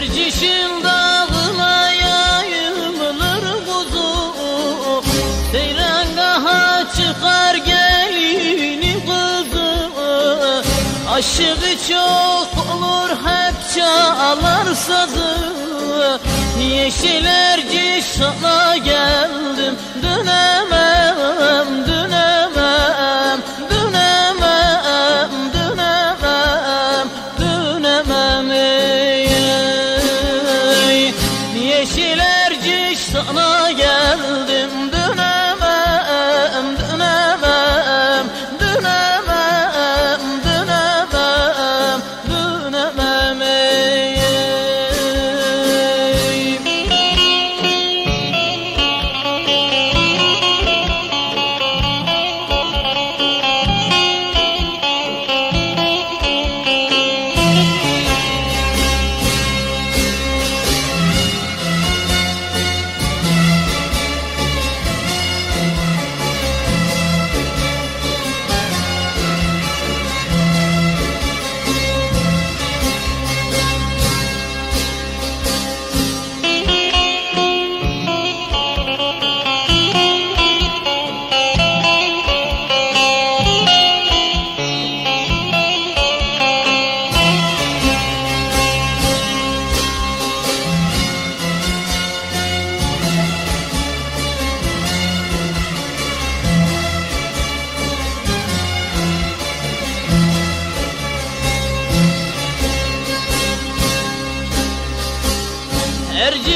Erciş'in dağına yayılır kuzu Seyrangaha çıkar gelini kuzu Aşığı çok olur hep çalar sazı Yeşil Erciş sana geldim döner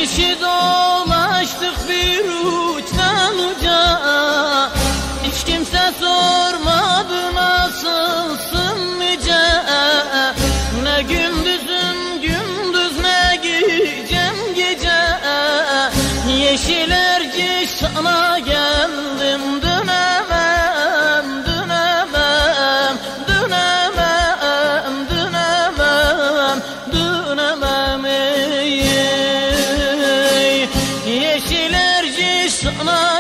Karışık Ana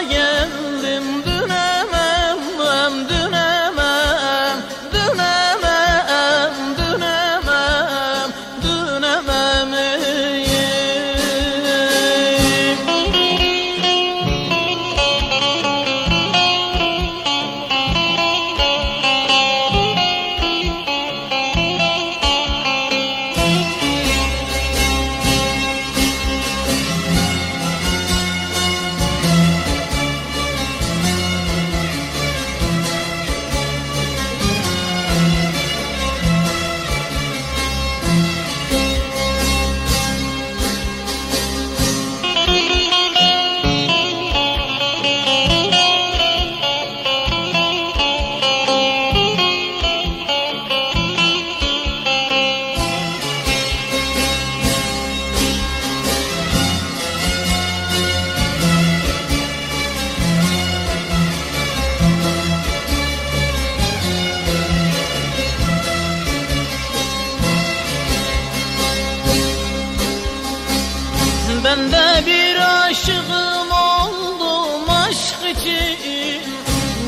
bir aşığım oldum aşk için.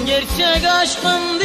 Gerçek aşkın